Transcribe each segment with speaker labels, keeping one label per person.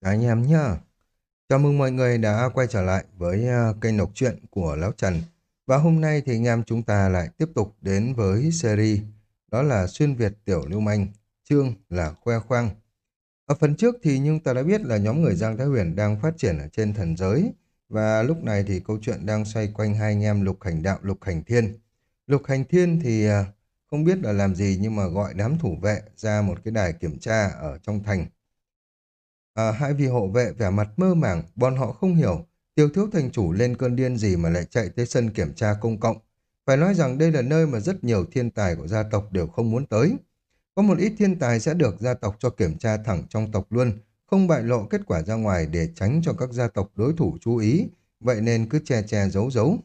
Speaker 1: Anh em nhá. Chào mừng mọi người đã quay trở lại với à, kênh đọc truyện của Lão Trần. Và hôm nay thì anh em chúng ta lại tiếp tục đến với series đó là Xuyên Việt Tiểu Lưu Manh, chương là Khoe Khoang. Ở phần trước thì nhưng ta đã biết là nhóm người Giang Thái Huyền đang phát triển ở trên thần giới và lúc này thì câu chuyện đang xoay quanh hai anh em Lục Hành Đạo, Lục Hành Thiên. Lục Hành Thiên thì à, không biết là làm gì nhưng mà gọi đám thủ vệ ra một cái đài kiểm tra ở trong thành À, hai vị hộ vệ vẻ mặt mơ màng, bọn họ không hiểu, tiêu thiếu thành chủ lên cơn điên gì mà lại chạy tới sân kiểm tra công cộng. Phải nói rằng đây là nơi mà rất nhiều thiên tài của gia tộc đều không muốn tới. Có một ít thiên tài sẽ được gia tộc cho kiểm tra thẳng trong tộc luôn, không bại lộ kết quả ra ngoài để tránh cho các gia tộc đối thủ chú ý, vậy nên cứ che che giấu giấu.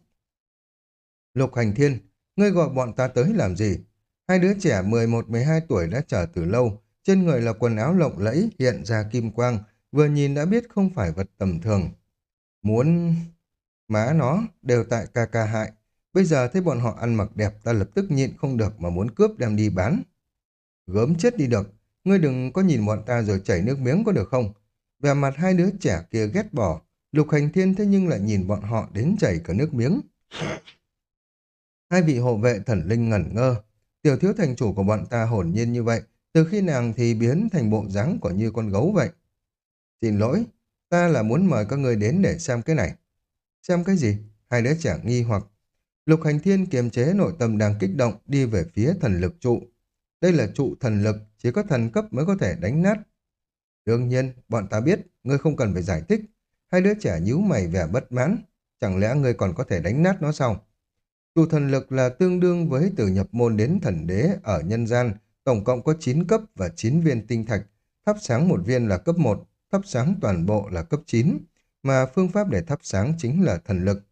Speaker 1: Lục Hành Thiên, ngươi gọi bọn ta tới làm gì? Hai đứa trẻ 11-12 tuổi đã chờ từ lâu, trên người là quần áo lộng lẫy, hiện ra kim quang, vừa nhìn đã biết không phải vật tầm thường. Muốn... Má nó, đều tại ca ca hại. Bây giờ thấy bọn họ ăn mặc đẹp ta lập tức nhịn không được mà muốn cướp đem đi bán. Gớm chết đi được, ngươi đừng có nhìn bọn ta rồi chảy nước miếng có được không? Về mặt hai đứa trẻ kia ghét bỏ, lục hành thiên thế nhưng lại nhìn bọn họ đến chảy cả nước miếng. Hai vị hộ vệ thần linh ngẩn ngơ, tiểu thiếu thành chủ của bọn ta hồn nhiên như vậy, từ khi nàng thì biến thành bộ dáng của như con gấu vậy. Xin lỗi, ta là muốn mời các người đến để xem cái này. Xem cái gì? Hai đứa trẻ nghi hoặc. Lục hành thiên kiềm chế nội tâm đang kích động đi về phía thần lực trụ. Đây là trụ thần lực, chỉ có thần cấp mới có thể đánh nát. Đương nhiên, bọn ta biết, ngươi không cần phải giải thích. Hai đứa trẻ nhíu mày vẻ bất mãn. Chẳng lẽ ngươi còn có thể đánh nát nó sao? Trụ thần lực là tương đương với từ nhập môn đến thần đế ở nhân gian, Tổng cộng có 9 cấp và 9 viên tinh thạch, thắp sáng một viên là cấp 1, thắp sáng toàn bộ là cấp 9, mà phương pháp để thắp sáng chính là thần lực.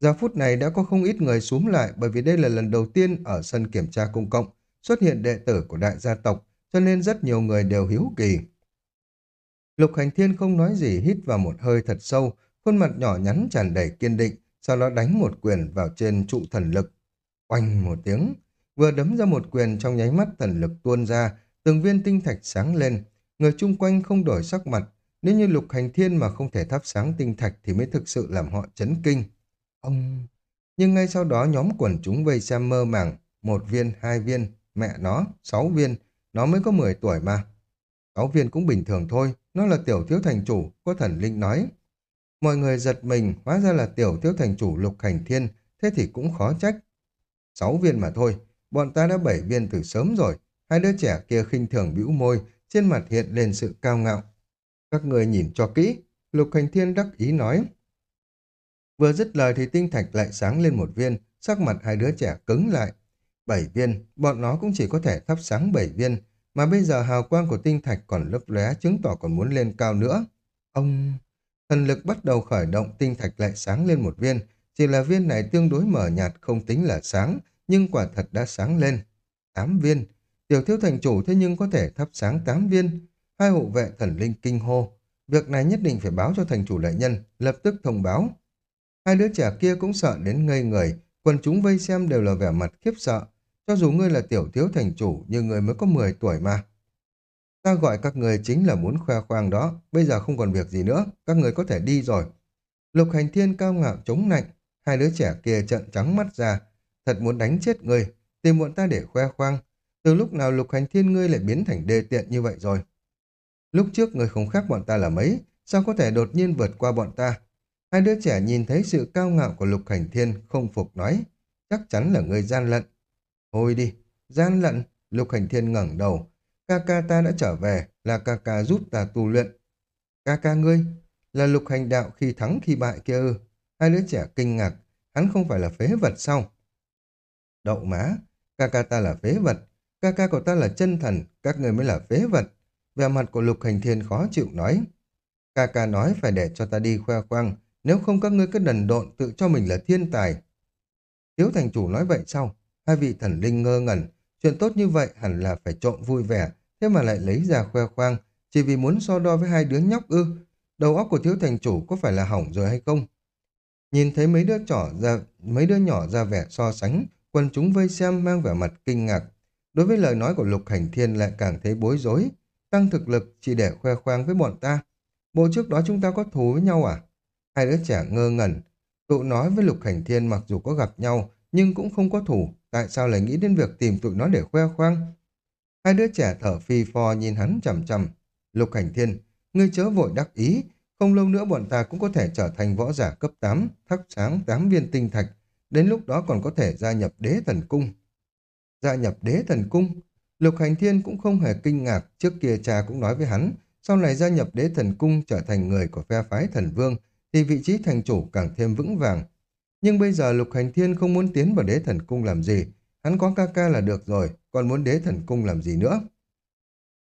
Speaker 1: Giờ phút này đã có không ít người xuống lại bởi vì đây là lần đầu tiên ở sân kiểm tra công cộng xuất hiện đệ tử của đại gia tộc, cho nên rất nhiều người đều hiếu kỳ. Lục Hành Thiên không nói gì hít vào một hơi thật sâu, khuôn mặt nhỏ nhắn tràn đầy kiên định, sau đó đánh một quyền vào trên trụ thần lực. Oanh một tiếng, Vừa đấm ra một quyền trong nháy mắt thần lực tuôn ra, từng viên tinh thạch sáng lên. Người chung quanh không đổi sắc mặt. Nếu như lục hành thiên mà không thể thắp sáng tinh thạch thì mới thực sự làm họ chấn kinh. Ông... Nhưng ngay sau đó nhóm quần chúng vây xem mơ màng. Một viên, hai viên, mẹ nó, sáu viên. Nó mới có mười tuổi mà. Sáu viên cũng bình thường thôi. Nó là tiểu thiếu thành chủ, có thần linh nói. Mọi người giật mình, hóa ra là tiểu thiếu thành chủ lục hành thiên, thế thì cũng khó trách. Sáu viên mà thôi, Bọn ta đã bảy viên từ sớm rồi. Hai đứa trẻ kia khinh thường bĩu môi, trên mặt hiện lên sự cao ngạo. Các người nhìn cho kỹ, Lục Hành Thiên đắc ý nói. Vừa dứt lời thì tinh thạch lại sáng lên một viên, sắc mặt hai đứa trẻ cứng lại. Bảy viên, bọn nó cũng chỉ có thể thắp sáng bảy viên, mà bây giờ hào quang của tinh thạch còn lấp lóe chứng tỏ còn muốn lên cao nữa. Ông... Thần lực bắt đầu khởi động tinh thạch lại sáng lên một viên, chỉ là viên này tương đối mở nhạt không tính là sáng, nhưng quả thật đã sáng lên. Tám viên. Tiểu thiếu thành chủ thế nhưng có thể thắp sáng tám viên. Hai hộ vệ thần linh kinh hô. Việc này nhất định phải báo cho thành chủ đại nhân, lập tức thông báo. Hai đứa trẻ kia cũng sợ đến ngây người, quần chúng vây xem đều là vẻ mặt khiếp sợ. Cho dù ngươi là tiểu thiếu thành chủ, nhưng ngươi mới có 10 tuổi mà. Ta gọi các người chính là muốn khoe khoang đó, bây giờ không còn việc gì nữa, các người có thể đi rồi. Lục hành thiên cao ngạo chống nạnh, hai đứa trẻ kia trận trắng mắt ra, thật muốn đánh chết ngươi, tìm bọn ta để khoe khoang. Từ lúc nào lục hành thiên ngươi lại biến thành đê tiện như vậy rồi? Lúc trước ngươi không khác bọn ta là mấy, sao có thể đột nhiên vượt qua bọn ta? Hai đứa trẻ nhìn thấy sự cao ngạo của lục hành thiên, không phục nói, chắc chắn là ngươi gian lận. Thôi đi, gian lận, lục hành thiên ngẩng đầu, ca ca ta đã trở về, là ca ca giúp ta tu luyện. Ca ca ngươi, là lục hành đạo khi thắng khi bại kia ư. Hai đứa trẻ kinh ngạc, hắn không phải là phế vật sao? Đậu má, ca ca ta là phế vật, ca ca của ta là chân thần, các người mới là phế vật. Về mặt của lục hành thiên khó chịu nói. Ca ca nói phải để cho ta đi khoe khoang, nếu không các ngươi cứ đần độn tự cho mình là thiên tài. Tiếu thành chủ nói vậy sao? Hai vị thần linh ngơ ngẩn, chuyện tốt như vậy hẳn là phải trộn vui vẻ, thế mà lại lấy ra khoe khoang, chỉ vì muốn so đo với hai đứa nhóc ư. Đầu óc của thiếu thành chủ có phải là hỏng rồi hay không? Nhìn thấy mấy đứa trỏ ra mấy đứa nhỏ ra vẻ so sánh, Quần chúng vây xem mang vẻ mặt kinh ngạc. Đối với lời nói của Lục Hành Thiên lại càng thấy bối rối. Tăng thực lực chỉ để khoe khoang với bọn ta. bộ trước đó chúng ta có thù với nhau à? Hai đứa trẻ ngơ ngẩn. Tụ nói với Lục Hành Thiên mặc dù có gặp nhau, nhưng cũng không có thù. Tại sao lại nghĩ đến việc tìm tụi nó để khoe khoang? Hai đứa trẻ thở phi phò nhìn hắn chầm chầm. Lục Hành Thiên, ngươi chớ vội đắc ý. Không lâu nữa bọn ta cũng có thể trở thành võ giả cấp 8, thắp sáng 8 viên tinh thạch. Đến lúc đó còn có thể gia nhập đế thần cung. Gia nhập đế thần cung? Lục Hành Thiên cũng không hề kinh ngạc. Trước kia cha cũng nói với hắn, sau này gia nhập đế thần cung trở thành người của phe phái thần vương, thì vị trí thành chủ càng thêm vững vàng. Nhưng bây giờ Lục Hành Thiên không muốn tiến vào đế thần cung làm gì, hắn có ca ca là được rồi, còn muốn đế thần cung làm gì nữa.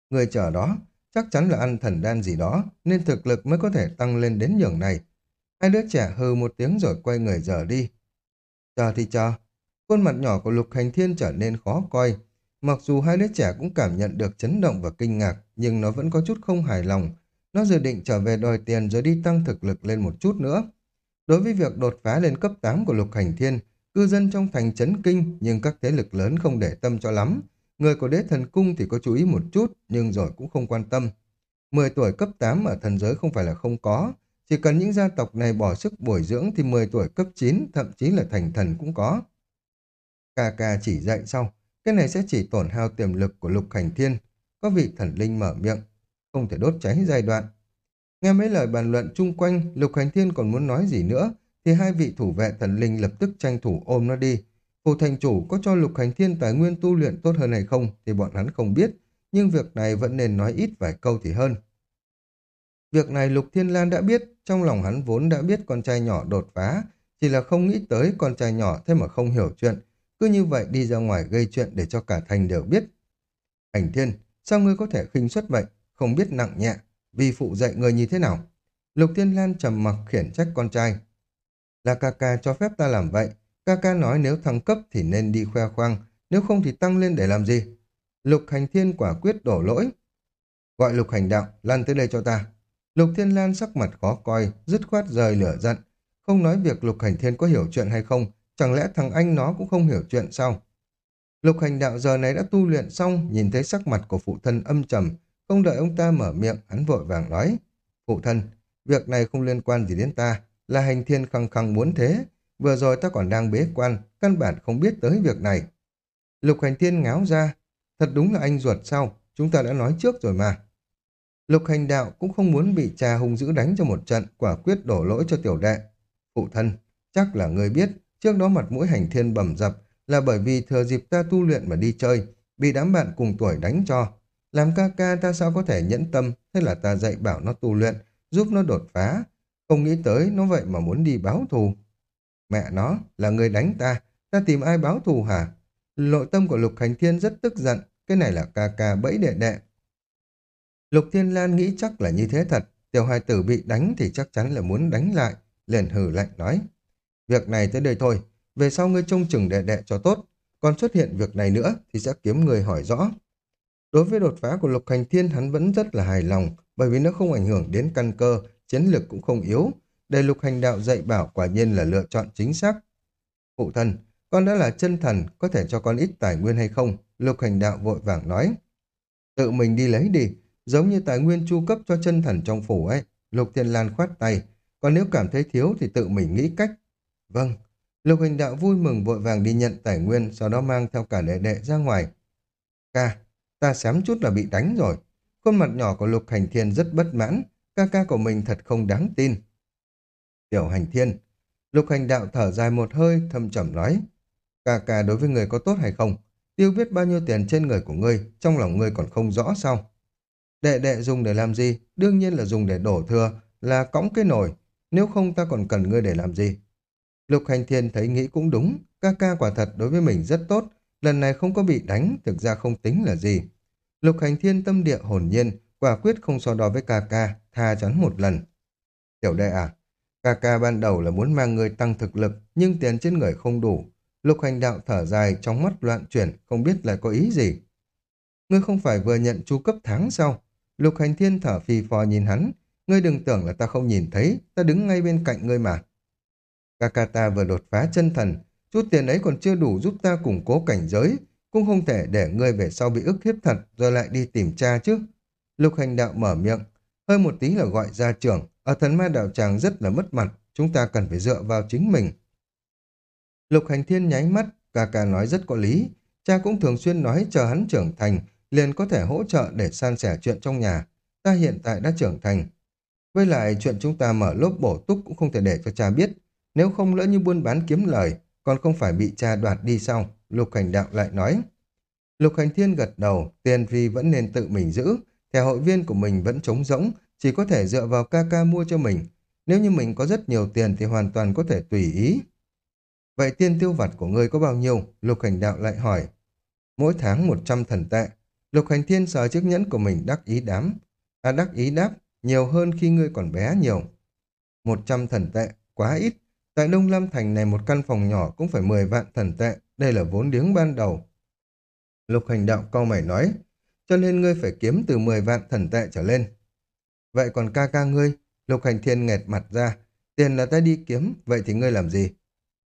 Speaker 1: Người chờ đó, chắc chắn là ăn thần đan gì đó, nên thực lực mới có thể tăng lên đến nhường này. Hai đứa trẻ hừ một tiếng rồi quay người giờ đi. Chờ thì chờ, khuôn mặt nhỏ của Lục Hành Thiên trở nên khó coi. Mặc dù hai đứa trẻ cũng cảm nhận được chấn động và kinh ngạc, nhưng nó vẫn có chút không hài lòng, nó dự định trở về đòi tiền rồi đi tăng thực lực lên một chút nữa. Đối với việc đột phá lên cấp 8 của Lục Hành Thiên, cư dân trong thành chấn kinh nhưng các thế lực lớn không để tâm cho lắm. Người của đế thần cung thì có chú ý một chút nhưng rồi cũng không quan tâm. 10 tuổi cấp 8 ở thần giới không phải là không có. Chỉ cần những gia tộc này bỏ sức bồi dưỡng thì 10 tuổi cấp 9 thậm chí là thành thần cũng có. Cà cà chỉ dạy sau, cái này sẽ chỉ tổn hao tiềm lực của Lục Hành Thiên. Có vị thần linh mở miệng, không thể đốt cháy giai đoạn. Nghe mấy lời bàn luận chung quanh, Lục Hành Thiên còn muốn nói gì nữa, thì hai vị thủ vệ thần linh lập tức tranh thủ ôm nó đi. Phủ thành chủ có cho Lục Hành Thiên tài nguyên tu luyện tốt hơn hay không thì bọn hắn không biết, nhưng việc này vẫn nên nói ít vài câu thì hơn. Việc này Lục Thiên Lan đã biết, trong lòng hắn vốn đã biết con trai nhỏ đột phá, chỉ là không nghĩ tới con trai nhỏ thế mà không hiểu chuyện, cứ như vậy đi ra ngoài gây chuyện để cho cả thành đều biết. ảnh Thiên, sao ngươi có thể khinh suất vậy? không biết nặng nhẹ, vì phụ dạy người như thế nào. Lục Thiên Lan trầm mặc khiển trách con trai. Là ca ca cho phép ta làm vậy. Ca ca nói nếu thăng cấp thì nên đi khoe khoang, nếu không thì tăng lên để làm gì? Lục Hành Thiên quả quyết đổ lỗi. Gọi Lục Hành Đạo, lan tới đây cho ta. Lục Thiên Lan sắc mặt khó coi, dứt khoát rời lửa giận. Không nói việc Lục Hành Thiên có hiểu chuyện hay không, chẳng lẽ thằng anh nó cũng không hiểu chuyện sao? Lục Hành Đạo giờ này đã tu luyện xong, nhìn thấy sắc mặt của phụ thân âm trầm, không đợi ông ta mở miệng, hắn vội vàng nói. Phụ thân, việc này không liên quan gì đến ta, là hành thiên khăng khăng muốn thế. Vừa rồi ta còn đang bế quan, căn bản không biết tới việc này. Lục hành thiên ngáo ra, thật đúng là anh ruột sao, chúng ta đã nói trước rồi mà. Lục hành đạo cũng không muốn bị cha hung dữ đánh cho một trận, quả quyết đổ lỗi cho tiểu đệ. Phụ thân, chắc là người biết, trước đó mặt mũi hành thiên bầm dập là bởi vì thừa dịp ta tu luyện mà đi chơi, bị đám bạn cùng tuổi đánh cho, làm ca ca ta sao có thể nhẫn tâm, thế là ta dạy bảo nó tu luyện, giúp nó đột phá. Không nghĩ tới nó vậy mà muốn đi báo thù. Mẹ nó, là người đánh ta, ta tìm ai báo thù hả? Nội tâm của Lục Hành Thiên rất tức giận, cái này là ca ca bẫy đệ đệ. Lục Thiên Lan nghĩ chắc là như thế thật, tiểu hài tử bị đánh thì chắc chắn là muốn đánh lại, liền hừ lạnh nói. Việc này tới đây thôi, về sau ngươi trông chừng đệ đệ cho tốt, còn xuất hiện việc này nữa thì sẽ kiếm người hỏi rõ. Đối với đột phá của Lục Hành Thiên hắn vẫn rất là hài lòng bởi vì nó không ảnh hưởng đến căn cơ, chiến lực cũng không yếu. Đề Lục Hành Đạo dạy bảo quả nhiên là lựa chọn chính xác. Phụ thân, con đã là chân thần, có thể cho con ít tài nguyên hay không? Lục Hành Đạo vội vàng nói. Tự mình đi lấy đi, giống như tài nguyên chu cấp cho chân thần trong phủ ấy. Lục Thiên Lan khoát tay, còn nếu cảm thấy thiếu thì tự mình nghĩ cách. Vâng, Lục Hành Đạo vui mừng vội vàng đi nhận tài nguyên, sau đó mang theo cả đệ đệ ra ngoài. Ca, Ta xém chút là bị đánh rồi. Khuôn mặt nhỏ của Lục Hành Thiên rất bất mãn. Ca ca của mình thật không đáng tin. Tiểu Hành Thiên. Lục Hành Đạo thở dài một hơi, thâm trầm nói. Ca ca đối với người có tốt hay không? Tiêu biết bao nhiêu tiền trên người của ngươi, trong lòng ngươi còn không rõ sao? Đệ đệ dùng để làm gì? Đương nhiên là dùng để đổ thừa, là cõng cái nồi. Nếu không ta còn cần ngươi để làm gì? Lục Hành Thiên thấy nghĩ cũng đúng, ca ca quả thật đối với mình rất tốt, lần này không có bị đánh, thực ra không tính là gì. Lục hành thiên tâm địa hồn nhiên, quả quyết không so đo với ca ca, tha chắn một lần. Tiểu đệ à, ca ca ban đầu là muốn mang người tăng thực lực, nhưng tiền trên người không đủ. Lục hành đạo thở dài, trong mắt loạn chuyển, không biết là có ý gì. Ngươi không phải vừa nhận chu cấp tháng sau. Lục hành thiên thở phì phò nhìn hắn. Ngươi đừng tưởng là ta không nhìn thấy, ta đứng ngay bên cạnh ngươi mà. Kakata ta vừa đột phá chân thần, chút tiền ấy còn chưa đủ giúp ta củng cố cảnh giới, cũng không thể để ngươi về sau bị ức hiếp thật rồi lại đi tìm cha chứ. Lục hành đạo mở miệng, Hơi một tí là gọi ra trưởng, ở thần ma đạo tràng rất là mất mặt, chúng ta cần phải dựa vào chính mình. Lục hành thiên nháy mắt, ca ca nói rất có lý. Cha cũng thường xuyên nói chờ hắn trưởng thành, liền có thể hỗ trợ để san sẻ chuyện trong nhà. Ta hiện tại đã trưởng thành. Với lại chuyện chúng ta mở lốp bổ túc cũng không thể để cho cha biết. Nếu không lỡ như buôn bán kiếm lời, còn không phải bị cha đoạt đi sau. Lục hành đạo lại nói. Lục hành thiên gật đầu, tiền vi vẫn nên tự mình giữ. Thẻ hội viên của mình vẫn trống rỗng, chỉ có thể dựa vào ca ca mua cho mình. Nếu như mình có rất nhiều tiền thì hoàn toàn có thể tùy ý. Vậy tiền tiêu vặt của ngươi có bao nhiêu? Lục hành đạo lại hỏi. Mỗi tháng 100 thần tệ. Lục hành thiên sờ chiếc nhẫn của mình đắc ý đám. À đắc ý đáp, nhiều hơn khi ngươi còn bé nhiều. 100 thần tệ, quá ít. Tại Đông Lam Thành này một căn phòng nhỏ cũng phải 10 vạn thần tệ. Đây là vốn liếng ban đầu. Lục hành đạo câu mày nói, cho nên ngươi phải kiếm từ 10 vạn thần tệ trở lên. Vậy còn ca ca ngươi, lục hành thiên nghẹt mặt ra, tiền là ta đi kiếm, vậy thì ngươi làm gì?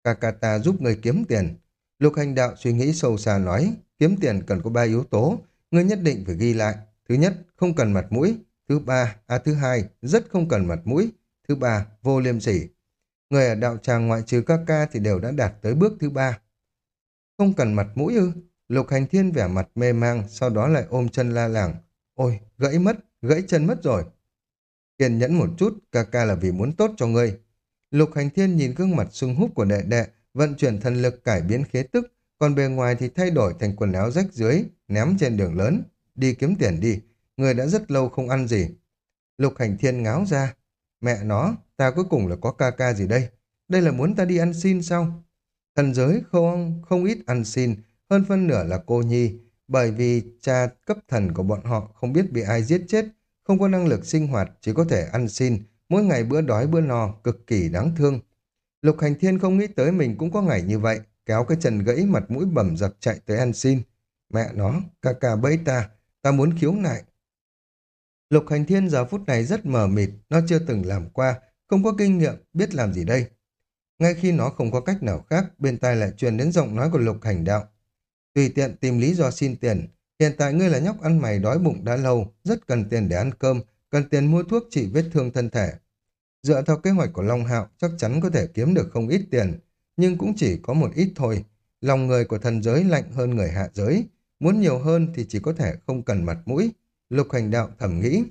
Speaker 1: Ca ca ta giúp ngươi kiếm tiền. Lục hành đạo suy nghĩ sâu xa nói, kiếm tiền cần có ba yếu tố, ngươi nhất định phải ghi lại. Thứ nhất, không cần mặt mũi. Thứ ba, à thứ hai, rất không cần mặt mũi. Thứ ba, vô liêm sỉ. Người ở đạo tràng ngoại trừ ca ca thì đều đã đạt tới bước thứ ba. Không cần mặt mũi ư? Lục hành thiên vẻ mặt mê mang, sau đó lại ôm chân la làng. Ôi, gãy mất, gãy chân mất rồi. Kiên nhẫn một chút, ca ca là vì muốn tốt cho ngươi. Lục hành thiên nhìn gương mặt sung húp của đệ đệ, vận chuyển thần lực cải biến khế tức, còn bề ngoài thì thay đổi thành quần áo rách dưới, ném trên đường lớn. Đi kiếm tiền đi, người đã rất lâu không ăn gì. Lục hành thiên ngáo ra. Mẹ nó, ta cuối cùng là có ca ca gì đây? Đây là muốn ta đi ăn xin sao? Thần giới không, không ít ăn xin, hơn phân nửa là cô Nhi, bởi vì cha cấp thần của bọn họ không biết bị ai giết chết, không có năng lực sinh hoạt, chỉ có thể ăn xin, mỗi ngày bữa đói bữa no, cực kỳ đáng thương. Lục Hành Thiên không nghĩ tới mình cũng có ngày như vậy, kéo cái chân gãy mặt mũi bầm dập chạy tới ăn xin. Mẹ nó, ca ca bẫy ta, ta muốn khiếu nại. Lục Hành Thiên giờ phút này rất mờ mịt, nó chưa từng làm qua, không có kinh nghiệm, biết làm gì đây. Ngay khi nó không có cách nào khác, bên tai lại truyền đến giọng nói của Lục Hành Đạo. Tùy tiện tìm lý do xin tiền. Hiện tại ngươi là nhóc ăn mày đói bụng đã lâu, rất cần tiền để ăn cơm, cần tiền mua thuốc trị vết thương thân thể. Dựa theo kế hoạch của Long Hạo, chắc chắn có thể kiếm được không ít tiền, nhưng cũng chỉ có một ít thôi. Lòng người của thần giới lạnh hơn người hạ giới, muốn nhiều hơn thì chỉ có thể không cần mặt mũi. Lục hành đạo thầm nghĩ.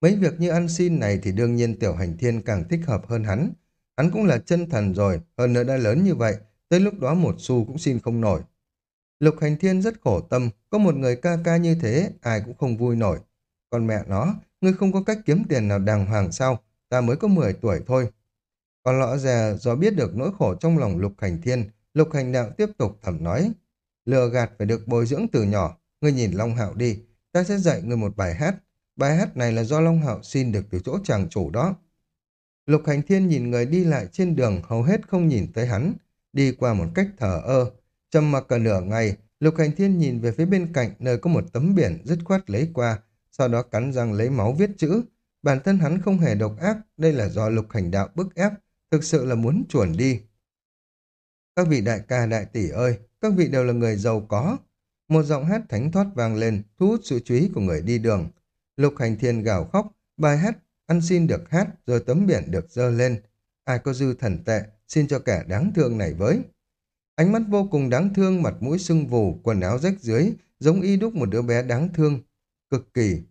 Speaker 1: Mấy việc như ăn xin này thì đương nhiên tiểu hành thiên càng thích hợp hơn hắn. Hắn cũng là chân thần rồi, hơn nữa đã lớn như vậy, tới lúc đó một xu cũng xin không nổi. Lục Hành Thiên rất khổ tâm, có một người ca ca như thế, ai cũng không vui nổi. Còn mẹ nó, ngươi không có cách kiếm tiền nào đàng hoàng sao, ta mới có 10 tuổi thôi. Còn lõ già do biết được nỗi khổ trong lòng Lục Hành Thiên, Lục Hành Đạo tiếp tục thầm nói. Lừa gạt phải được bồi dưỡng từ nhỏ, ngươi nhìn Long Hạo đi, ta sẽ dạy ngươi một bài hát. Bài hát này là do Long Hạo xin được từ chỗ chàng chủ đó. Lục Hành Thiên nhìn người đi lại trên đường hầu hết không nhìn tới hắn, đi qua một cách thở ơ, Trầm mặc cả nửa ngày, Lục Hành Thiên nhìn về phía bên cạnh nơi có một tấm biển dứt khoát lấy qua, sau đó cắn răng lấy máu viết chữ. Bản thân hắn không hề độc ác, đây là do Lục Hành Đạo bức ép, thực sự là muốn chuồn đi. Các vị đại ca đại tỷ ơi, các vị đều là người giàu có. Một giọng hát thánh thoát vang lên, thu hút sự chú ý của người đi đường. Lục Hành Thiên gào khóc, bài hát ăn xin được hát, rồi tấm biển được dơ lên. Ai có dư thần tệ, xin cho kẻ đáng thương này với. Ánh mắt vô cùng đáng thương, mặt mũi sưng vù, quần áo rách dưới, giống y đúc một đứa bé đáng thương. Cực kỳ.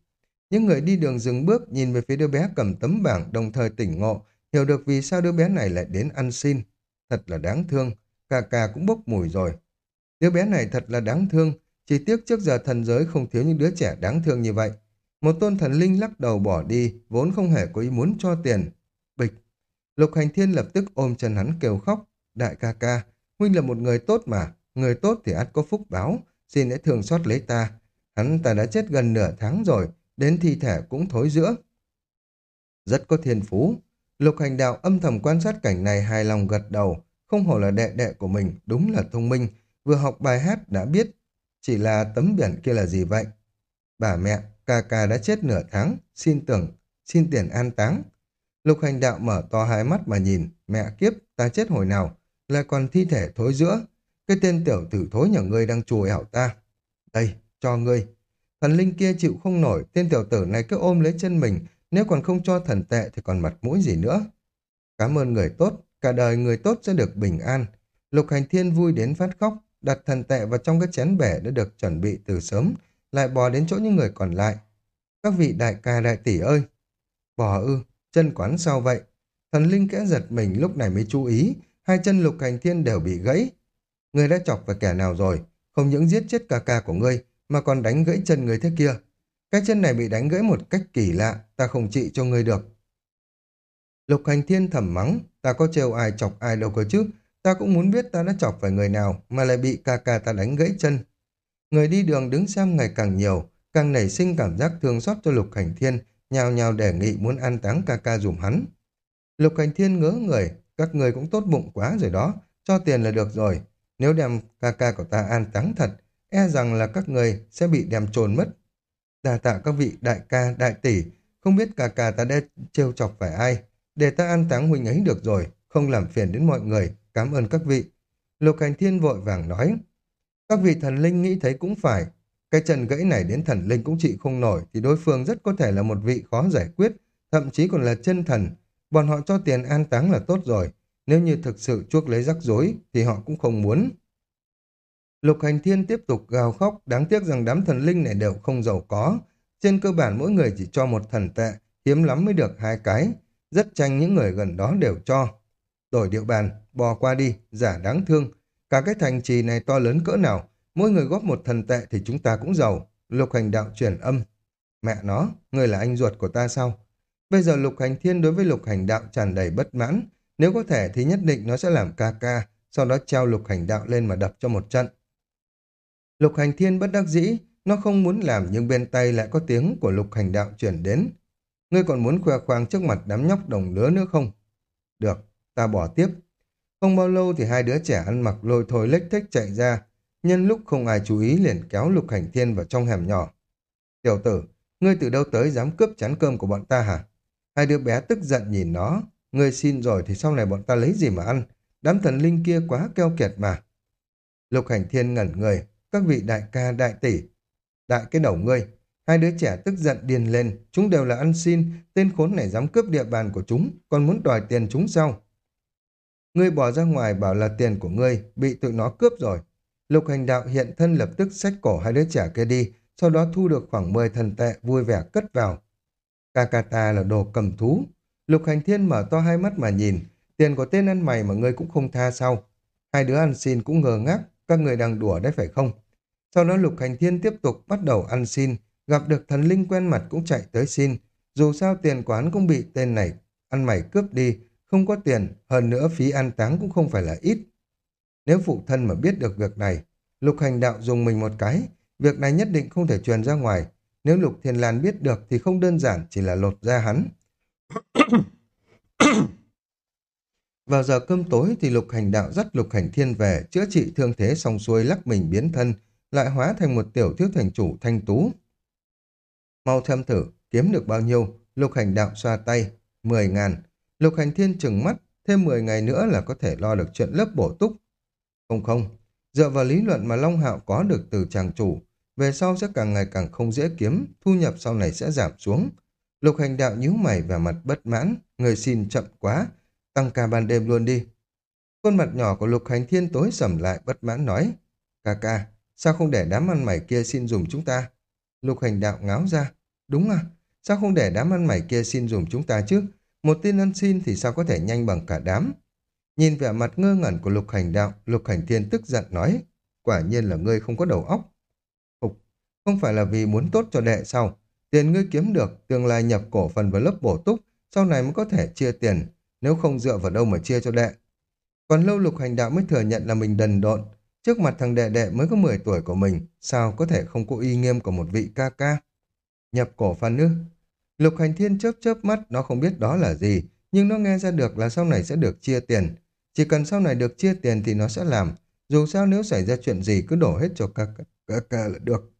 Speaker 1: Những người đi đường dừng bước nhìn về phía đứa bé cầm tấm bảng đồng thời tỉnh ngộ, hiểu được vì sao đứa bé này lại đến ăn xin. Thật là đáng thương, cà cà cũng bốc mùi rồi. Đứa bé này thật là đáng thương, chỉ tiếc trước giờ thần giới không thiếu những đứa trẻ đáng thương như vậy. Một tôn thần linh lắc đầu bỏ đi, vốn không hề có ý muốn cho tiền. Bịch. Lục hành thiên lập tức ôm chân hắn kêu khóc. Đại ca ca, Huynh là một người tốt mà, người tốt thì ắt có phúc báo, xin hãy thường xót lấy ta. Hắn ta đã chết gần nửa tháng rồi, đến thi thể cũng thối giữa. Rất có thiên phú. Lục hành đạo âm thầm quan sát cảnh này hài lòng gật đầu, không hổ là đệ đệ của mình, đúng là thông minh, vừa học bài hát đã biết. Chỉ là tấm biển kia là gì vậy? Bà mẹ, ca ca đã chết nửa tháng, xin tưởng, xin tiền an táng. Lục hành đạo mở to hai mắt mà nhìn, mẹ kiếp, ta chết hồi nào? lại còn thi thể thối giữa. Cái tên tiểu tử thối nhà ngươi đang chùi ảo ta. Đây, cho ngươi. Thần linh kia chịu không nổi, tên tiểu tử này cứ ôm lấy chân mình, nếu còn không cho thần tệ thì còn mặt mũi gì nữa. Cảm ơn người tốt, cả đời người tốt sẽ được bình an. Lục hành thiên vui đến phát khóc, đặt thần tệ vào trong cái chén bể đã được chuẩn bị từ sớm, lại bò đến chỗ những người còn lại. Các vị đại ca đại tỷ ơi! Bò ư, chân quán sao vậy? Thần linh kẽ giật mình lúc này mới chú ý, hai chân lục hành thiên đều bị gãy. Người đã chọc vào kẻ nào rồi? Không những giết chết ca ca của ngươi, mà còn đánh gãy chân người thế kia. Cái chân này bị đánh gãy một cách kỳ lạ, ta không trị cho ngươi được. Lục hành thiên thầm mắng, ta có trêu ai chọc ai đâu cơ chứ, ta cũng muốn biết ta đã chọc phải người nào mà lại bị ca ca ta đánh gãy chân. Người đi đường đứng xem ngày càng nhiều, càng nảy sinh cảm giác thương xót cho lục hành thiên, nhào nhào đề nghị muốn an táng ca ca dùm hắn. Lục hành thiên ngớ người, các người cũng tốt bụng quá rồi đó, cho tiền là được rồi. Nếu đem ca ca của ta an táng thật, e rằng là các người sẽ bị đem trồn mất. Đà tạ các vị đại ca, đại tỷ, không biết ca ca ta đã trêu chọc phải ai. Để ta an táng huynh ấy được rồi, không làm phiền đến mọi người, cảm ơn các vị. Lục hành thiên vội vàng nói, các vị thần linh nghĩ thấy cũng phải, cái chân gãy này đến thần linh cũng trị không nổi thì đối phương rất có thể là một vị khó giải quyết, thậm chí còn là chân thần. Bọn họ cho tiền an táng là tốt rồi, nếu như thực sự chuốc lấy rắc rối thì họ cũng không muốn. Lục hành thiên tiếp tục gào khóc, đáng tiếc rằng đám thần linh này đều không giàu có. Trên cơ bản mỗi người chỉ cho một thần tệ, hiếm lắm mới được hai cái. Rất tranh những người gần đó đều cho. Đổi điệu bàn, bò qua đi, giả đáng thương. Cả cái thành trì này to lớn cỡ nào, mỗi người góp một thần tệ thì chúng ta cũng giàu. Lục hành đạo truyền âm. Mẹ nó, người là anh ruột của ta sao? Bây giờ lục hành thiên đối với lục hành đạo tràn đầy bất mãn. Nếu có thể thì nhất định nó sẽ làm ca ca, sau đó treo lục hành đạo lên mà đập cho một trận. Lục hành thiên bất đắc dĩ, nó không muốn làm nhưng bên tay lại có tiếng của lục hành đạo chuyển đến. Ngươi còn muốn khoe khoang trước mặt đám nhóc đồng lứa nữa không? Được, ta bỏ tiếp. Không bao lâu thì hai đứa trẻ ăn mặc lôi thôi lếch thếch chạy ra. Nhân lúc không ai chú ý liền kéo lục hành thiên vào trong hẻm nhỏ. Tiểu tử, ngươi từ đâu tới dám cướp chán cơm của bọn ta hả? Hai đứa bé tức giận nhìn nó. Ngươi xin rồi thì sau này bọn ta lấy gì mà ăn? Đám thần linh kia quá keo kiệt mà. Lục hành thiên ngẩn người, các vị đại ca đại tỷ. Đại cái đầu ngươi, hai đứa trẻ tức giận điên lên, chúng đều là ăn xin, tên khốn này dám cướp địa bàn của chúng, còn muốn đòi tiền chúng sao? Ngươi bỏ ra ngoài bảo là tiền của ngươi, bị tụi nó cướp rồi. Lục hành đạo hiện thân lập tức xách cổ hai đứa trẻ kia đi, sau đó thu được khoảng 10 thần tệ vui vẻ cất vào. Kakata là đồ cầm thú. Lục hành thiên mở to hai mắt mà nhìn, tiền của tên ăn mày mà ngươi cũng không tha sao. Hai đứa ăn xin cũng ngờ ngác, các người đang đùa đấy phải không? Sau đó Lục Hành Thiên tiếp tục bắt đầu ăn xin, gặp được thần linh quen mặt cũng chạy tới xin. Dù sao tiền quán cũng bị tên này ăn mày cướp đi, không có tiền, hơn nữa phí an táng cũng không phải là ít. Nếu phụ thân mà biết được việc này, Lục Hành Đạo dùng mình một cái, việc này nhất định không thể truyền ra ngoài. Nếu Lục Thiên Lan biết được thì không đơn giản chỉ là lột ra hắn. Vào giờ cơm tối thì Lục Hành Đạo dắt Lục Hành Thiên về, chữa trị thương thế xong xuôi lắc mình biến thân, lại hóa thành một tiểu thiếu thành chủ thanh tú. Mau xem thử, kiếm được bao nhiêu, lục hành đạo xoa tay, 10 ngàn. Lục hành thiên trừng mắt, thêm 10 ngày nữa là có thể lo được chuyện lớp bổ túc. Không không, dựa vào lý luận mà Long Hạo có được từ chàng chủ, về sau sẽ càng ngày càng không dễ kiếm, thu nhập sau này sẽ giảm xuống. Lục hành đạo nhíu mày và mặt bất mãn, người xin chậm quá, tăng ca ban đêm luôn đi. Khuôn mặt nhỏ của lục hành thiên tối sầm lại bất mãn nói, ca ca, Sao không để đám ăn mày kia xin dùng chúng ta? Lục hành đạo ngáo ra. Đúng à, sao không để đám ăn mày kia xin dùng chúng ta chứ? Một tin ăn xin thì sao có thể nhanh bằng cả đám? Nhìn vẻ mặt ngơ ngẩn của lục hành đạo, lục hành thiên tức giận nói. Quả nhiên là ngươi không có đầu óc. Ục, không phải là vì muốn tốt cho đệ sao? Tiền ngươi kiếm được, tương lai nhập cổ phần vào lớp bổ túc, sau này mới có thể chia tiền, nếu không dựa vào đâu mà chia cho đệ. Còn lâu lục hành đạo mới thừa nhận là mình đần độn, Trước mặt thằng đệ đệ mới có 10 tuổi của mình, sao có thể không có uy nghiêm của một vị ca ca? Nhập cổ phần ư? Lục hành thiên chớp chớp mắt, nó không biết đó là gì, nhưng nó nghe ra được là sau này sẽ được chia tiền. Chỉ cần sau này được chia tiền thì nó sẽ làm. Dù sao nếu xảy ra chuyện gì cứ đổ hết cho ca ca, ca là được.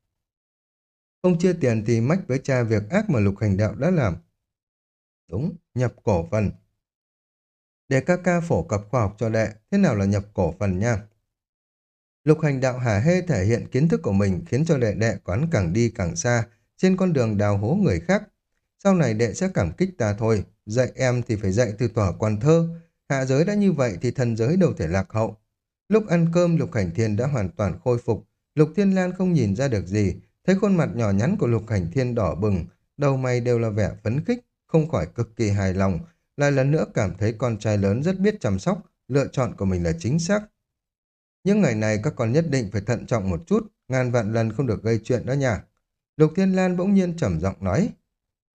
Speaker 1: Không chia tiền thì mách với cha việc ác mà lục hành đạo đã làm. Đúng, nhập cổ phần. Để ca ca phổ cập khoa học cho đệ, thế nào là nhập cổ phần nha? Lục hành đạo hả hê thể hiện kiến thức của mình khiến cho đệ đệ quán càng đi càng xa trên con đường đào hố người khác. Sau này đệ sẽ cảm kích ta thôi, dạy em thì phải dạy từ tòa quan thơ. Hạ giới đã như vậy thì thần giới đâu thể lạc hậu. Lúc ăn cơm Lục Hành Thiên đã hoàn toàn khôi phục. Lục Thiên Lan không nhìn ra được gì, thấy khuôn mặt nhỏ nhắn của Lục Hành Thiên đỏ bừng, đầu mày đều là vẻ phấn khích, không khỏi cực kỳ hài lòng, lại lần nữa cảm thấy con trai lớn rất biết chăm sóc, lựa chọn của mình là chính xác. Những ngày này các con nhất định phải thận trọng một chút, ngàn vạn lần không được gây chuyện đó nha. Lục Thiên Lan bỗng nhiên trầm giọng nói.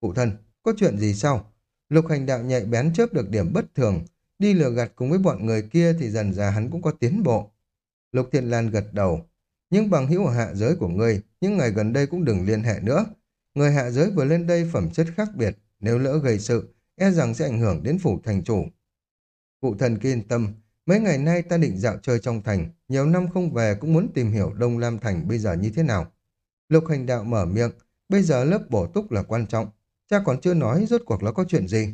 Speaker 1: Phụ thân, có chuyện gì sao? Lục hành đạo nhạy bén chớp được điểm bất thường, đi lừa gạt cùng với bọn người kia thì dần ra hắn cũng có tiến bộ. Lục Thiên Lan gật đầu. Nhưng bằng hữu ở hạ giới của ngươi, những ngày gần đây cũng đừng liên hệ nữa. Người hạ giới vừa lên đây phẩm chất khác biệt, nếu lỡ gây sự, e rằng sẽ ảnh hưởng đến phủ thành chủ. Phụ thần kia yên tâm, mấy ngày nay ta định dạo chơi trong thành, nhiều năm không về cũng muốn tìm hiểu Đông Lam Thành bây giờ như thế nào. Lục hành đạo mở miệng, bây giờ lớp bổ túc là quan trọng, cha còn chưa nói rốt cuộc nó có chuyện gì.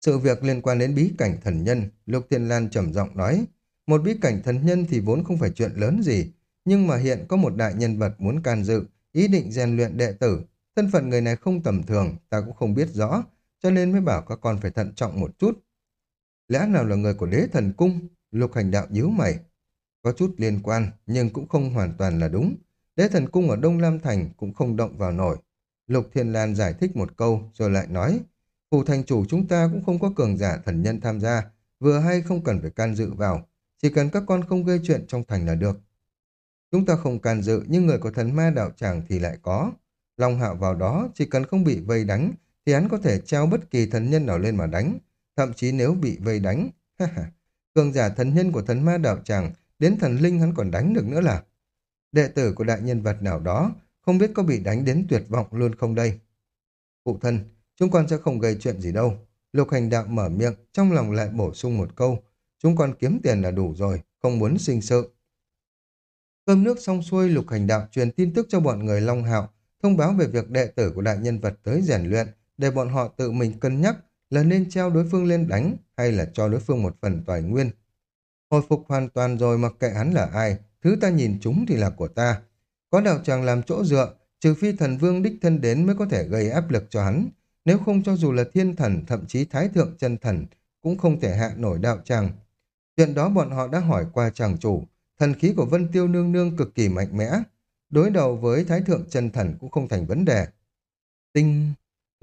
Speaker 1: Sự việc liên quan đến bí cảnh thần nhân, Lục Thiên Lan trầm giọng nói, một bí cảnh thần nhân thì vốn không phải chuyện lớn gì, nhưng mà hiện có một đại nhân vật muốn can dự, ý định rèn luyện đệ tử, thân phận người này không tầm thường, ta cũng không biết rõ, cho nên mới bảo các con phải thận trọng một chút. Lẽ nào là người của đế thần cung? Lục hành đạo nhíu mày. Có chút liên quan, nhưng cũng không hoàn toàn là đúng. Đế thần cung ở Đông Lam Thành cũng không động vào nổi. Lục Thiên Lan giải thích một câu rồi lại nói, phủ thành chủ chúng ta cũng không có cường giả thần nhân tham gia, vừa hay không cần phải can dự vào, chỉ cần các con không gây chuyện trong thành là được. Chúng ta không can dự nhưng người của thần ma đạo tràng thì lại có. Long hạo vào đó chỉ cần không bị vây đánh thì hắn có thể treo bất kỳ thần nhân nào lên mà đánh, thậm chí nếu bị vây đánh. cường giả thần nhân của thần ma đạo tràng đến thần linh hắn còn đánh được nữa là đệ tử của đại nhân vật nào đó không biết có bị đánh đến tuyệt vọng luôn không đây. Phụ thân, chúng con sẽ không gây chuyện gì đâu. Lục hành đạo mở miệng, trong lòng lại bổ sung một câu. Chúng con kiếm tiền là đủ rồi, không muốn sinh sự. Cơm nước xong xuôi, lục hành đạo truyền tin tức cho bọn người Long Hạo, thông báo về việc đệ tử của đại nhân vật tới rèn luyện, để bọn họ tự mình cân nhắc là nên treo đối phương lên đánh hay là cho đối phương một phần tài nguyên. Hồi phục hoàn toàn rồi mặc kệ hắn là ai, thứ ta nhìn chúng thì là của ta. Có đạo tràng làm chỗ dựa, trừ phi thần vương đích thân đến mới có thể gây áp lực cho hắn. Nếu không cho dù là thiên thần, thậm chí thái thượng chân thần, cũng không thể hạ nổi đạo tràng. Chuyện đó bọn họ đã hỏi qua chàng chủ, thần khí của Vân Tiêu Nương Nương cực kỳ mạnh mẽ. Đối đầu với thái thượng chân thần cũng không thành vấn đề. Tinh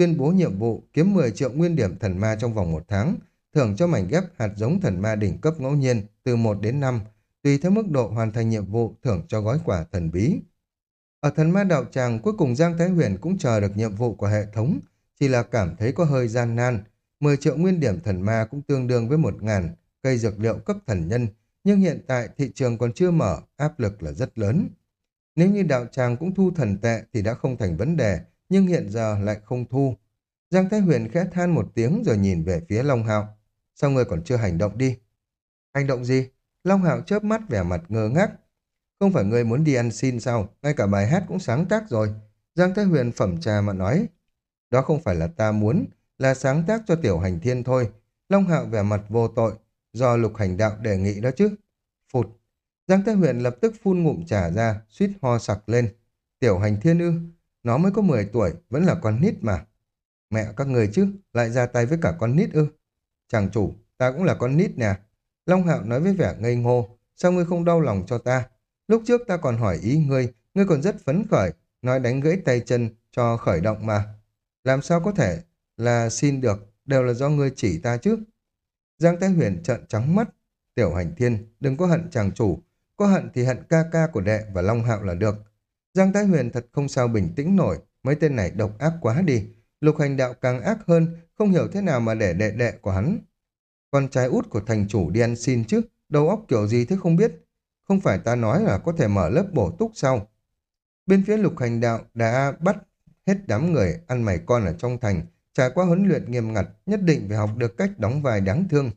Speaker 1: tuyên bố nhiệm vụ kiếm 10 triệu nguyên điểm thần ma trong vòng một tháng, thưởng cho mảnh ghép hạt giống thần ma đỉnh cấp ngẫu nhiên từ 1 đến 5, tùy theo mức độ hoàn thành nhiệm vụ thưởng cho gói quả thần bí. Ở thần ma đạo tràng, cuối cùng Giang Thái Huyền cũng chờ được nhiệm vụ của hệ thống, chỉ là cảm thấy có hơi gian nan. 10 triệu nguyên điểm thần ma cũng tương đương với 1 ngàn cây dược liệu cấp thần nhân, nhưng hiện tại thị trường còn chưa mở, áp lực là rất lớn. Nếu như đạo tràng cũng thu thần tệ thì đã không thành vấn đề, nhưng hiện giờ lại không thu. Giang Thái Huyền khẽ than một tiếng rồi nhìn về phía Long Hạo. Sao người còn chưa hành động đi? Hành động gì? Long Hạo chớp mắt vẻ mặt ngơ ngác. Không phải ngươi muốn đi ăn xin sao? Ngay cả bài hát cũng sáng tác rồi. Giang Thái Huyền phẩm trà mà nói. Đó không phải là ta muốn, là sáng tác cho tiểu hành thiên thôi. Long Hạo vẻ mặt vô tội, do lục hành đạo đề nghị đó chứ. Phụt. Giang Thái Huyền lập tức phun ngụm trà ra, suýt ho sặc lên. Tiểu hành thiên ư, nó mới có 10 tuổi, vẫn là con nít mà. Mẹ các người chứ, lại ra tay với cả con nít ư. Chàng chủ, ta cũng là con nít nè. Long Hạo nói với vẻ ngây ngô, sao ngươi không đau lòng cho ta? Lúc trước ta còn hỏi ý ngươi, ngươi còn rất phấn khởi, nói đánh gãy tay chân cho khởi động mà. Làm sao có thể là xin được, đều là do ngươi chỉ ta chứ. Giang Thái Huyền trợn trắng mắt. Tiểu hành thiên, đừng có hận chàng chủ. Có hận thì hận ca ca của đệ và Long Hạo là được. Giang Thái Huyền thật không sao bình tĩnh nổi. Mấy tên này độc ác quá đi. Lục hành đạo càng ác hơn, không hiểu thế nào mà để đệ đệ của hắn. Con trai út của thành chủ đi ăn xin chứ, đầu óc kiểu gì thế không biết. Không phải ta nói là có thể mở lớp bổ túc sau. Bên phía lục hành đạo đã bắt hết đám người ăn mày con ở trong thành, trải qua huấn luyện nghiêm ngặt, nhất định phải học được cách đóng vai đáng thương.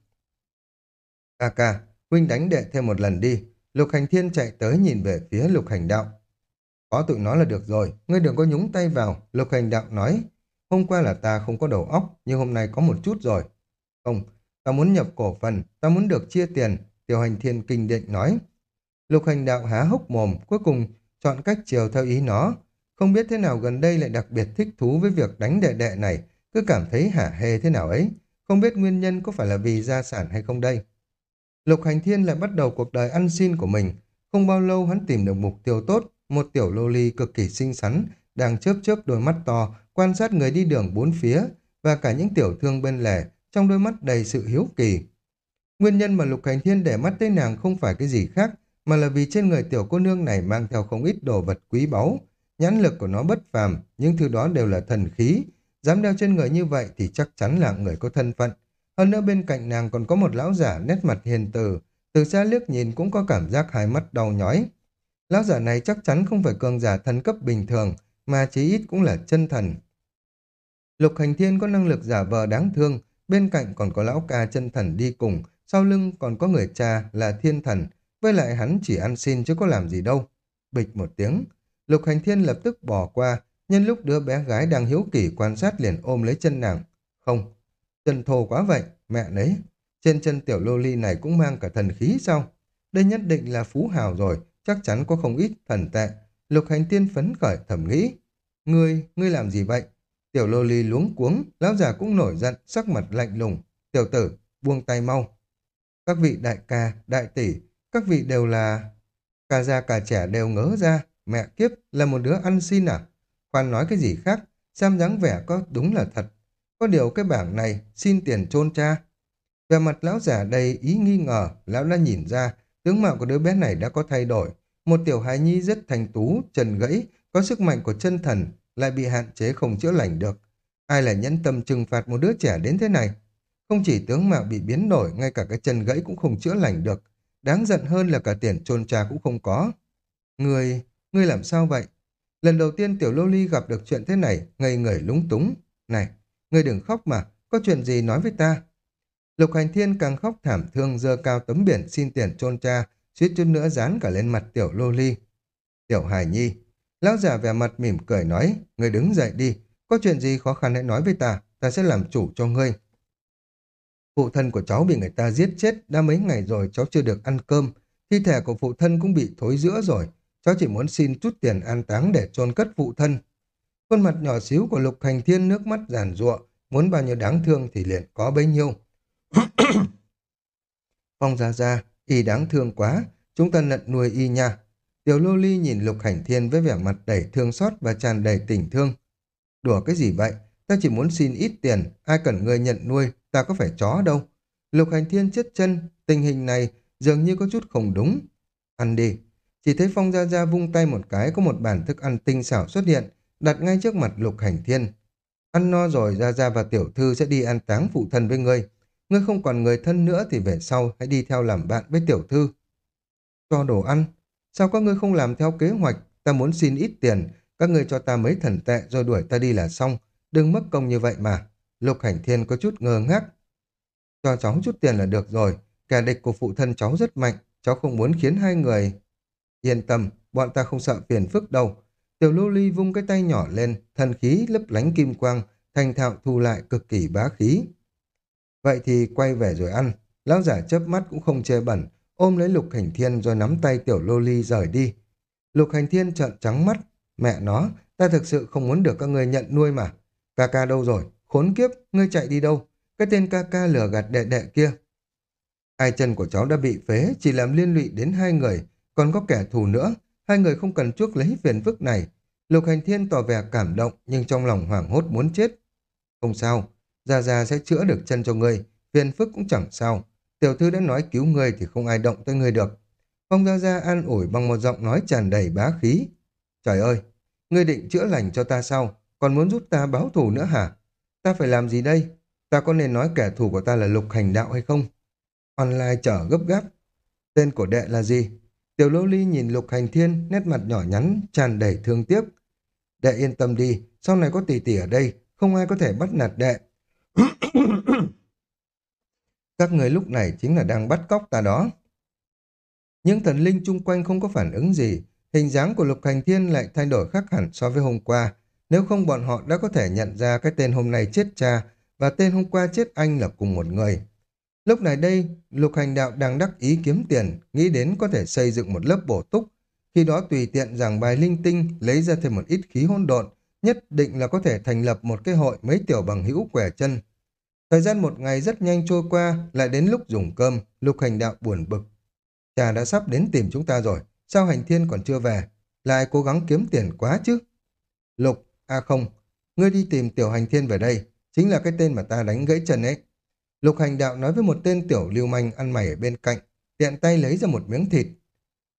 Speaker 1: Ca ca, huynh đánh đệ thêm một lần đi. Lục hành thiên chạy tới nhìn về phía lục hành đạo. Có tụi nó là được rồi, ngươi đừng có nhúng tay vào. Lục hành đạo nói, hôm qua là ta không có đầu óc, nhưng hôm nay có một chút rồi. Không, ta muốn nhập cổ phần, ta muốn được chia tiền, tiểu hành thiên kinh định nói. Lục hành đạo há hốc mồm, cuối cùng chọn cách chiều theo ý nó. Không biết thế nào gần đây lại đặc biệt thích thú với việc đánh đệ đệ này, cứ cảm thấy hả hê thế nào ấy. Không biết nguyên nhân có phải là vì gia sản hay không đây. Lục hành thiên lại bắt đầu cuộc đời ăn xin của mình. Không bao lâu hắn tìm được mục tiêu tốt, một tiểu lô ly cực kỳ xinh xắn, đang chớp chớp đôi mắt to, quan sát người đi đường bốn phía, và cả những tiểu thương bên lề, trong đôi mắt đầy sự hiếu kỳ. Nguyên nhân mà Lục Hành Thiên để mắt tới nàng không phải cái gì khác, mà là vì trên người tiểu cô nương này mang theo không ít đồ vật quý báu. Nhãn lực của nó bất phàm, những thứ đó đều là thần khí. Dám đeo trên người như vậy thì chắc chắn là người có thân phận. Hơn nữa bên cạnh nàng còn có một lão giả nét mặt hiền từ, từ xa liếc nhìn cũng có cảm giác hai mắt đau nhói. Lão giả này chắc chắn không phải cường giả thần cấp bình thường, mà chí ít cũng là chân thần. Lục Hành Thiên có năng lực giả vờ đáng thương, bên cạnh còn có lão ca chân thần đi cùng, sau lưng còn có người cha là thiên thần, với lại hắn chỉ ăn xin chứ có làm gì đâu. Bịch một tiếng, Lục Hành Thiên lập tức bỏ qua, nhân lúc đứa bé gái đang hiếu kỳ quan sát liền ôm lấy chân nàng. Không, chân thô quá vậy, mẹ nấy. Trên chân tiểu lô ly này cũng mang cả thần khí sao? Đây nhất định là phú hào rồi, chắc chắn có không ít thần tệ. Lục Hành tiên phấn khởi thẩm nghĩ. Ngươi, ngươi làm gì vậy? Tiểu lô ly luống cuống, lão già cũng nổi giận, sắc mặt lạnh lùng. Tiểu tử, buông tay mau. Các vị đại ca, đại tỷ, các vị đều là... Cả già cả trẻ đều ngớ ra, mẹ kiếp là một đứa ăn xin à? Khoan nói cái gì khác, xem dáng vẻ có đúng là thật. Có điều cái bảng này xin tiền chôn cha. Về mặt lão già đầy ý nghi ngờ, lão đã nhìn ra tướng mạo của đứa bé này đã có thay đổi. Một tiểu hài nhi rất thành tú, trần gãy, có sức mạnh của chân thần, lại bị hạn chế không chữa lành được. Ai là nhẫn tâm trừng phạt một đứa trẻ đến thế này? Không chỉ tướng mạo bị biến đổi, ngay cả cái chân gãy cũng không chữa lành được. Đáng giận hơn là cả tiền trôn trà cũng không có. Người, người làm sao vậy? Lần đầu tiên tiểu lô ly gặp được chuyện thế này, ngây người lúng túng. Này, người đừng khóc mà, có chuyện gì nói với ta? Lục hành thiên càng khóc thảm thương dơ cao tấm biển xin tiền chôn cha, suýt chút nữa dán cả lên mặt tiểu lô ly. Tiểu Hải nhi, lão già vẻ mặt mỉm cười nói, người đứng dậy đi, có chuyện gì khó khăn hãy nói với ta, ta sẽ làm chủ cho ngươi. Phụ thân của cháu bị người ta giết chết, đã mấy ngày rồi cháu chưa được ăn cơm. Thi thể của phụ thân cũng bị thối giữa rồi. Cháu chỉ muốn xin chút tiền an táng để chôn cất phụ thân. Khuôn mặt nhỏ xíu của Lục Hành Thiên nước mắt giàn ruộng, muốn bao nhiêu đáng thương thì liền có bấy nhiêu. Phong ra ra, y đáng thương quá, chúng ta nận nuôi y nha. Tiểu Lô Ly nhìn Lục Hành Thiên với vẻ mặt đầy thương xót và tràn đầy tình thương. Đùa cái gì vậy? Ta chỉ muốn xin ít tiền, ai cần người nhận nuôi, ta có phải chó đâu. Lục hành thiên chết chân, tình hình này dường như có chút không đúng. Ăn đi. Chỉ thấy Phong Gia Gia vung tay một cái có một bản thức ăn tinh xảo xuất hiện, đặt ngay trước mặt lục hành thiên. Ăn no rồi Gia Gia và Tiểu Thư sẽ đi ăn táng phụ thân với ngươi. Ngươi không còn người thân nữa thì về sau hãy đi theo làm bạn với Tiểu Thư. Cho đồ ăn. Sao các ngươi không làm theo kế hoạch? Ta muốn xin ít tiền. Các ngươi cho ta mấy thần tệ rồi đuổi ta đi là xong. Đừng mất công như vậy mà. Lục Hành Thiên có chút ngơ ngác. Cho cháu chút tiền là được rồi. Kẻ địch của phụ thân cháu rất mạnh. Cháu không muốn khiến hai người... Yên tâm, bọn ta không sợ phiền phức đâu. Tiểu Lô Ly vung cái tay nhỏ lên, thần khí lấp lánh kim quang, thành thạo thu lại cực kỳ bá khí. Vậy thì quay về rồi ăn. Lão giả chớp mắt cũng không chê bẩn, ôm lấy Lục Hành Thiên rồi nắm tay Tiểu Lô Ly rời đi. Lục Hành Thiên trợn trắng mắt. Mẹ nó, ta thực sự không muốn được các người nhận nuôi mà. Ca ca đâu rồi? Khốn kiếp, ngươi chạy đi đâu? Cái tên ca ca lừa gạt đệ đệ kia. Hai chân của cháu đã bị phế, chỉ làm liên lụy đến hai người, còn có kẻ thù nữa. Hai người không cần chuốc lấy phiền phức này. Lục hành thiên tỏ vẻ cảm động, nhưng trong lòng hoảng hốt muốn chết. Không sao, Gia Gia sẽ chữa được chân cho ngươi, phiền phức cũng chẳng sao. Tiểu thư đã nói cứu ngươi thì không ai động tới ngươi được. Phong Gia Gia an ủi bằng một giọng nói tràn đầy bá khí. Trời ơi, ngươi định chữa lành cho ta sao? Còn muốn giúp ta báo thù nữa hả? Ta phải làm gì đây? Ta có nên nói kẻ thù của ta là lục hành đạo hay không? Online chở gấp gáp. Tên của đệ là gì? Tiểu lô ly nhìn lục hành thiên, nét mặt nhỏ nhắn, tràn đầy thương tiếc. Đệ yên tâm đi, sau này có tỷ tỷ ở đây, không ai có thể bắt nạt đệ. Các người lúc này chính là đang bắt cóc ta đó. Những thần linh chung quanh không có phản ứng gì, hình dáng của lục hành thiên lại thay đổi khác hẳn so với hôm qua, nếu không bọn họ đã có thể nhận ra cái tên hôm nay chết cha và tên hôm qua chết anh là cùng một người. Lúc này đây, lục hành đạo đang đắc ý kiếm tiền, nghĩ đến có thể xây dựng một lớp bổ túc. Khi đó tùy tiện giảng bài linh tinh, lấy ra thêm một ít khí hỗn độn, nhất định là có thể thành lập một cái hội mấy tiểu bằng hữu quẻ chân. Thời gian một ngày rất nhanh trôi qua, lại đến lúc dùng cơm, lục hành đạo buồn bực. Cha đã sắp đến tìm chúng ta rồi, sao hành thiên còn chưa về? Lại cố gắng kiếm tiền quá chứ? Lục, à không, ngươi đi tìm tiểu hành thiên về đây, chính là cái tên mà ta đánh gãy chân ấy. Lục hành đạo nói với một tên tiểu lưu manh ăn mày ở bên cạnh, tiện tay lấy ra một miếng thịt.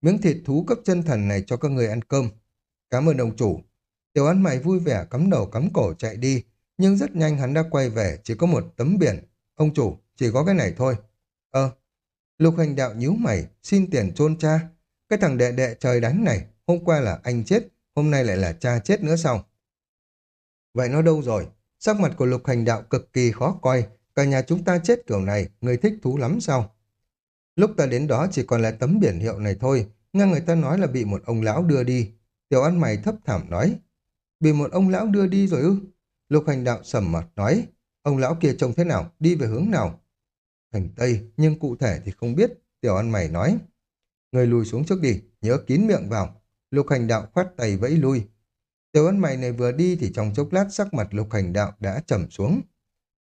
Speaker 1: Miếng thịt thú cấp chân thần này cho các người ăn cơm. Cảm ơn ông chủ. Tiểu ăn mày vui vẻ cắm đầu cắm cổ chạy đi, nhưng rất nhanh hắn đã quay về, chỉ có một tấm biển. Ông chủ, chỉ có cái này thôi. ờ lục hành đạo nhíu mày, xin tiền chôn cha. Cái thằng đệ đệ trời đánh này, hôm qua là anh chết, hôm nay lại là cha chết nữa sao? Vậy nó đâu rồi? Sắc mặt của lục hành đạo cực kỳ khó coi, cả nhà chúng ta chết kiểu này, người thích thú lắm sao? Lúc ta đến đó chỉ còn lại tấm biển hiệu này thôi, nghe người ta nói là bị một ông lão đưa đi. Tiểu ăn mày thấp thảm nói, bị một ông lão đưa đi rồi ư? Lục hành đạo sầm mặt nói, ông lão kia trông thế nào, đi về hướng nào? Thành Tây, nhưng cụ thể thì không biết, tiểu ăn mày nói. Người lùi xuống trước đi, nhớ kín miệng vào. Lục hành đạo khoát tay vẫy lui. Tiểu ăn mày này vừa đi thì trong chốc lát sắc mặt lục hành đạo đã trầm xuống.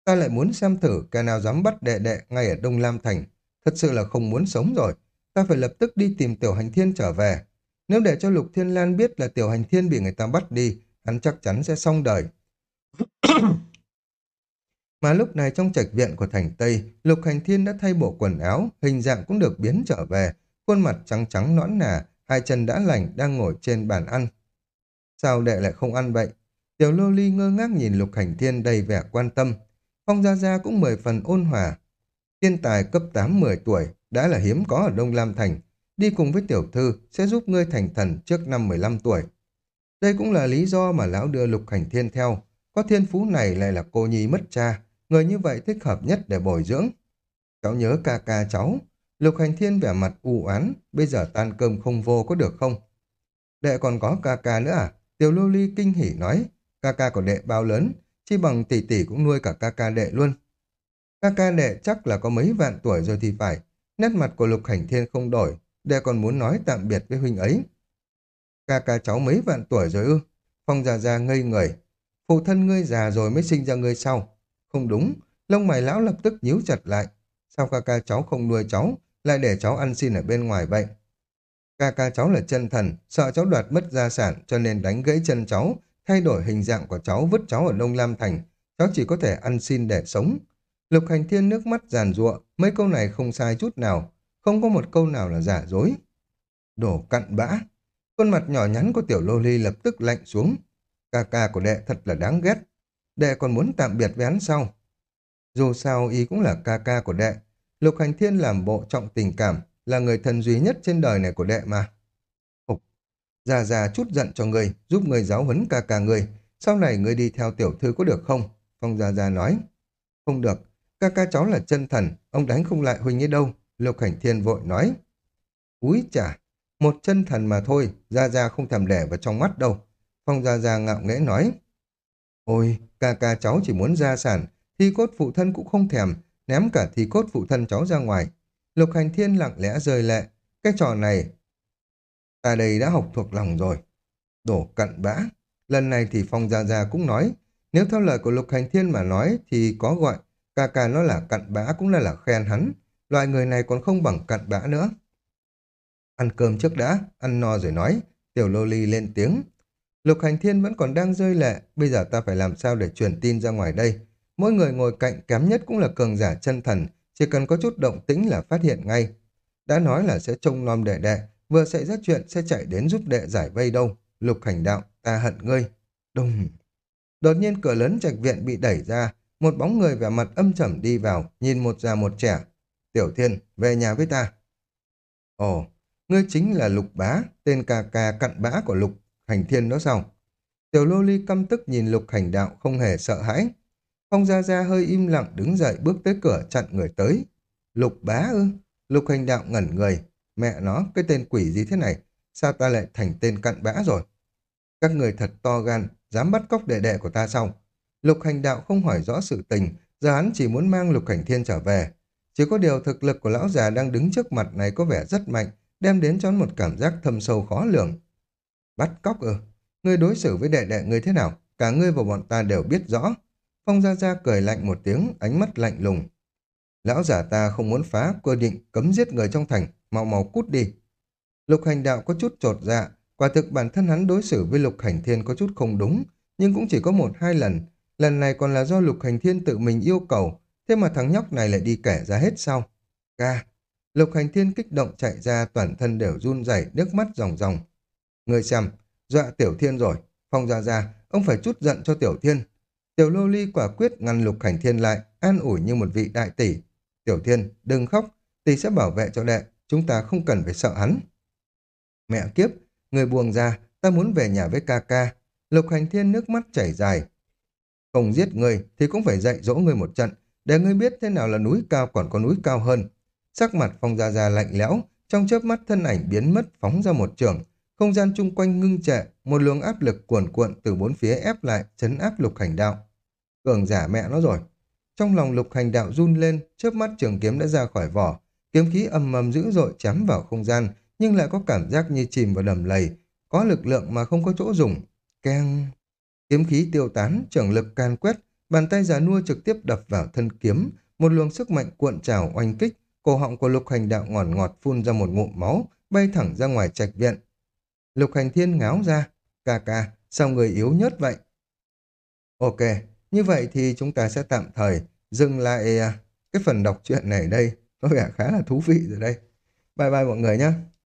Speaker 1: Ta lại muốn xem thử kẻ nào dám bắt đệ đệ ngay ở Đông Lam Thành. Thật sự là không muốn sống rồi. Ta phải lập tức đi tìm tiểu hành thiên trở về. Nếu để cho lục thiên lan biết là tiểu hành thiên bị người ta bắt đi, hắn chắc chắn sẽ xong đời. Mà lúc này trong trạch viện của thành Tây, Lục Hành Thiên đã thay bộ quần áo, hình dạng cũng được biến trở về, khuôn mặt trắng trắng nõn nà, hai chân đã lành đang ngồi trên bàn ăn. Sao đệ lại không ăn vậy? Tiểu Lô Ly ngơ ngác nhìn Lục Hành Thiên đầy vẻ quan tâm. Phong Gia Gia cũng mười phần ôn hòa. Thiên tài cấp 8-10 tuổi đã là hiếm có ở Đông Lam Thành. Đi cùng với tiểu thư sẽ giúp ngươi thành thần trước năm 15 tuổi. Đây cũng là lý do mà lão đưa Lục Hành Thiên theo. Có thiên phú này lại là cô nhi mất cha, người như vậy thích hợp nhất để bồi dưỡng. Cháu nhớ ca ca cháu, Lục Hành Thiên vẻ mặt u oán, bây giờ tan cơm không vô có được không? Đệ còn có ca ca nữa à? Tiểu Lô Ly kinh hỉ nói, ca ca của đệ bao lớn, chi bằng tỷ tỷ cũng nuôi cả ca ca đệ luôn. Ca ca đệ chắc là có mấy vạn tuổi rồi thì phải, nét mặt của Lục Hành Thiên không đổi, đệ còn muốn nói tạm biệt với huynh ấy. Ca ca cháu mấy vạn tuổi rồi ư? Phong già già ngây người, phụ thân ngươi già rồi mới sinh ra ngươi sau. Không đúng, lông mày lão lập tức nhíu chặt lại. Sao ca ca cháu không nuôi cháu, lại để cháu ăn xin ở bên ngoài vậy? Ca ca cháu là chân thần, sợ cháu đoạt mất gia sản cho nên đánh gãy chân cháu, thay đổi hình dạng của cháu vứt cháu ở Đông Lam Thành. Cháu chỉ có thể ăn xin để sống. Lục hành thiên nước mắt giàn giụa, mấy câu này không sai chút nào, không có một câu nào là giả dối. Đổ cặn bã. Khuôn mặt nhỏ nhắn của tiểu lô ly lập tức lạnh xuống. Ca ca của đệ thật là đáng ghét. Đệ còn muốn tạm biệt với hắn sau. Dù sao y cũng là ca ca của đệ. Lục hành thiên làm bộ trọng tình cảm, là người thân duy nhất trên đời này của đệ mà. Phục, già già chút giận cho người, giúp người giáo huấn ca ca người. Sau này người đi theo tiểu thư có được không? Phong Gia Gia nói. Không được, ca ca cháu là chân thần, ông đánh không lại huynh ấy đâu. Lục hành thiên vội nói. Úi chà, một chân thần mà thôi, Gia Gia không thèm đẻ vào trong mắt đâu. Phong Gia Gia ngạo nghễ nói. Ôi, ca ca cháu chỉ muốn gia sản, thi cốt phụ thân cũng không thèm, ném cả thi cốt phụ thân cháu ra ngoài. Lục hành thiên lặng lẽ rơi lệ. Cái trò này, ta đây đã học thuộc lòng rồi. Đổ cặn bã. Lần này thì Phong Gia Gia cũng nói, nếu theo lời của Lục Hành Thiên mà nói thì có gọi, ca ca nó là cặn bã cũng là là khen hắn. Loại người này còn không bằng cặn bã nữa. Ăn cơm trước đã, ăn no rồi nói. Tiểu Lô Ly lên tiếng. Lục Hành Thiên vẫn còn đang rơi lệ, bây giờ ta phải làm sao để truyền tin ra ngoài đây. Mỗi người ngồi cạnh kém nhất cũng là cường giả chân thần, chỉ cần có chút động tĩnh là phát hiện ngay. Đã nói là sẽ trông nom đệ đệ, vừa xảy ra chuyện sẽ chạy đến giúp đệ giải vây đâu. Lục hành đạo, ta hận ngươi. Đùng. Đột nhiên cửa lớn trạch viện bị đẩy ra, một bóng người vẻ mặt âm trầm đi vào, nhìn một già một trẻ. Tiểu Thiên, về nhà với ta. Ồ, ngươi chính là Lục Bá, tên ca ca cặn bã của Lục Hành Thiên đó sao? Tiểu Lô Ly căm tức nhìn Lục Hành Đạo không hề sợ hãi. Phong Gia Gia hơi im lặng đứng dậy bước tới cửa chặn người tới. Lục bá ư? Lục hành đạo ngẩn người. Mẹ nó, cái tên quỷ gì thế này? Sao ta lại thành tên cặn bã rồi? Các người thật to gan, dám bắt cóc đệ đệ của ta sao? Lục hành đạo không hỏi rõ sự tình, giờ hắn chỉ muốn mang lục hành thiên trở về. Chỉ có điều thực lực của lão già đang đứng trước mặt này có vẻ rất mạnh, đem đến cho một cảm giác thâm sâu khó lường. Bắt cóc ư? Ngươi đối xử với đệ đệ ngươi thế nào? Cả ngươi và bọn ta đều biết rõ. Phong Gia Gia cười lạnh một tiếng, ánh mắt lạnh lùng. Lão giả ta không muốn phá quy định cấm giết người trong thành, mau mau cút đi. Lục hành đạo có chút trột dạ, quả thực bản thân hắn đối xử với lục hành thiên có chút không đúng, nhưng cũng chỉ có một hai lần. Lần này còn là do lục hành thiên tự mình yêu cầu, thế mà thằng nhóc này lại đi kể ra hết sau. Ca, lục hành thiên kích động chạy ra toàn thân đều run rẩy nước mắt ròng ròng. Người xem, dọa tiểu thiên rồi, phong ra ra, ông phải chút giận cho tiểu thiên. Tiểu lô ly quả quyết ngăn lục hành thiên lại, an ủi như một vị đại tỷ. Tiểu thiên, đừng khóc, tỷ sẽ bảo vệ cho đệ, chúng ta không cần phải sợ hắn. Mẹ kiếp, người buông ra, ta muốn về nhà với ca ca. Lục hành thiên nước mắt chảy dài. Không giết người thì cũng phải dạy dỗ người một trận, để ngươi biết thế nào là núi cao còn có núi cao hơn. Sắc mặt phong gia gia lạnh lẽo, trong chớp mắt thân ảnh biến mất phóng ra một trường. Không gian chung quanh ngưng trệ, một luồng áp lực cuồn cuộn từ bốn phía ép lại, chấn áp lục hành đạo. Cường giả mẹ nó rồi. Trong lòng lục hành đạo run lên, chớp mắt trường kiếm đã ra khỏi vỏ. Kiếm khí ầm ầm dữ dội chém vào không gian, nhưng lại có cảm giác như chìm vào đầm lầy, có lực lượng mà không có chỗ dùng. Keng! Kiếm khí tiêu tán, trường lực can quét, bàn tay giả nua trực tiếp đập vào thân kiếm, một luồng sức mạnh cuộn trào oanh kích, cổ họng của lục hành đạo ngọt ngọt phun ra một ngụm máu, bay thẳng ra ngoài trạch viện. Lục hành thiên ngáo ra, ca ca, sao người yếu nhất vậy? Ok, như vậy thì chúng ta sẽ tạm thời dừng lại à, cái phần đọc truyện này đây, có vẻ khá là thú vị rồi đây. Bye bye mọi người nhé.